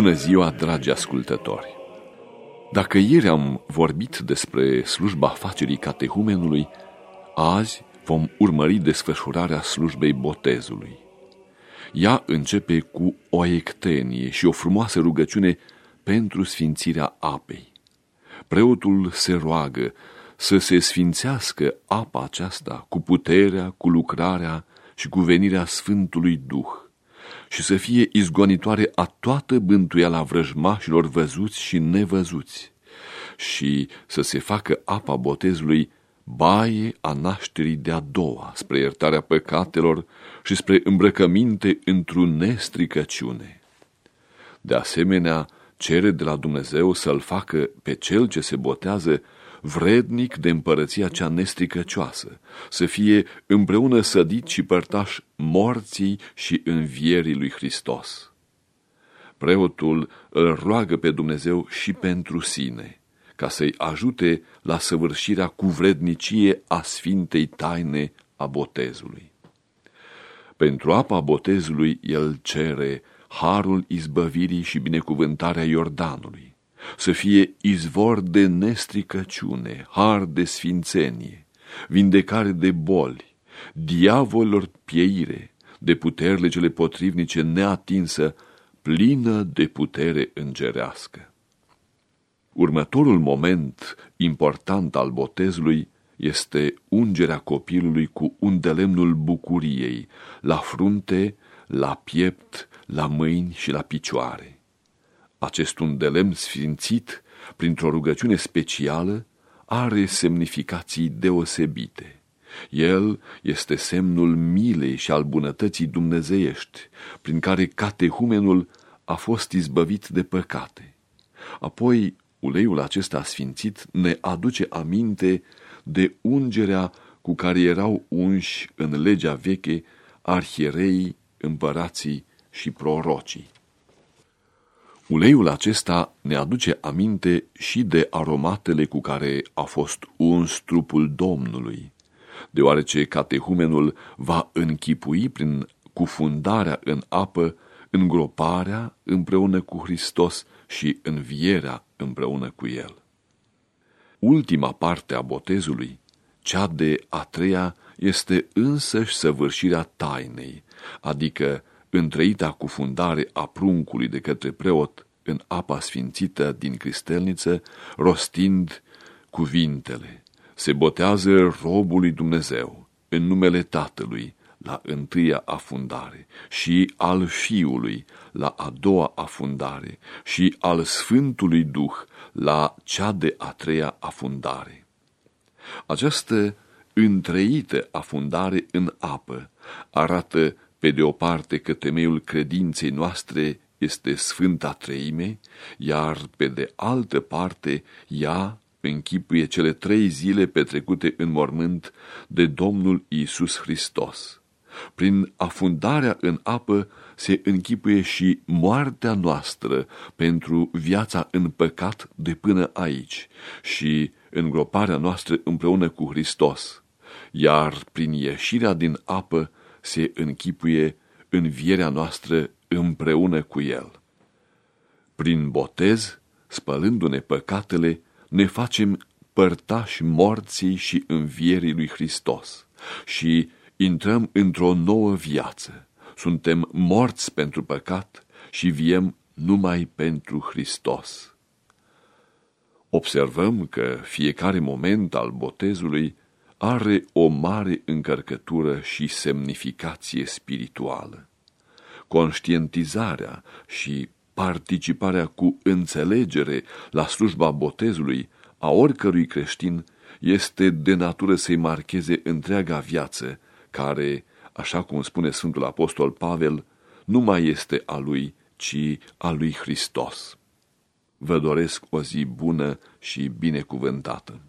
Bună ziua, dragi ascultători! Dacă ieri am vorbit despre slujba facerii catehumenului, azi vom urmări desfășurarea slujbei botezului. Ea începe cu o ectenie și o frumoasă rugăciune pentru sfințirea apei. Preotul se roagă să se sfințească apa aceasta cu puterea, cu lucrarea și cu venirea Sfântului Duh și să fie izgonitoare a toată bântuiala vrăjmașilor văzuți și nevăzuți și să se facă apa botezului baie a nașterii de-a doua spre iertarea păcatelor și spre îmbrăcăminte într-o nestricăciune. De asemenea, cere de la Dumnezeu să-l facă pe cel ce se botează vrednic de împărăția cea nestricăcioasă, să fie împreună sădit și părtaș morții și învierii lui Hristos. Preotul îl roagă pe Dumnezeu și pentru sine, ca să-i ajute la săvârșirea cu vrednicie a sfintei taine a botezului. Pentru apa botezului el cere harul izbăvirii și binecuvântarea Iordanului să fie izvor de nestricăciune, har de sfințenie, vindecare de boli, diavolilor pieire, de puterile cele potrivnice neatinsă, plină de putere îngerească. Următorul moment important al botezului este ungerea copilului cu undelemnul bucuriei, la frunte, la piept, la mâini și la picioare. Acest undelem sfințit, printr-o rugăciune specială, are semnificații deosebite. El este semnul milei și al bunătății dumnezeiești, prin care catehumenul a fost izbăvit de păcate. Apoi, uleiul acesta sfințit ne aduce aminte de ungerea cu care erau unși în legea veche arhierei, împărații și prorocii. Uleiul acesta ne aduce aminte și de aromatele cu care a fost uns trupul Domnului, deoarece catehumenul va închipui prin cufundarea în apă îngroparea împreună cu Hristos și învierea împreună cu El. Ultima parte a botezului, cea de a treia, este însăși săvârșirea tainei, adică întreita cufundare a pruncului de către preot în apa sfințită din cristelniță, rostind cuvintele. Se botează robul lui Dumnezeu în numele Tatălui la întâia afundare și al Fiului la a doua afundare și al Sfântului Duh la cea de a treia afundare. Această întreită afundare în apă arată pe de o parte că temeiul credinței noastre este Sfânta Treime, iar pe de altă parte ea închipuie cele trei zile petrecute în mormânt de Domnul Isus Hristos. Prin afundarea în apă se închipuie și moartea noastră pentru viața în păcat de până aici și îngroparea noastră împreună cu Hristos, iar prin ieșirea din apă se închipuie învierea noastră împreună cu El. Prin botez, spălându-ne păcatele, ne facem părtași morții și învierii lui Hristos și intrăm într-o nouă viață. Suntem morți pentru păcat și viem numai pentru Hristos. Observăm că fiecare moment al botezului are o mare încărcătură și semnificație spirituală. Conștientizarea și participarea cu înțelegere la slujba botezului a oricărui creștin este de natură să-i marcheze întreaga viață, care, așa cum spune Sfântul Apostol Pavel, nu mai este a lui, ci a lui Hristos. Vă doresc o zi bună și binecuvântată.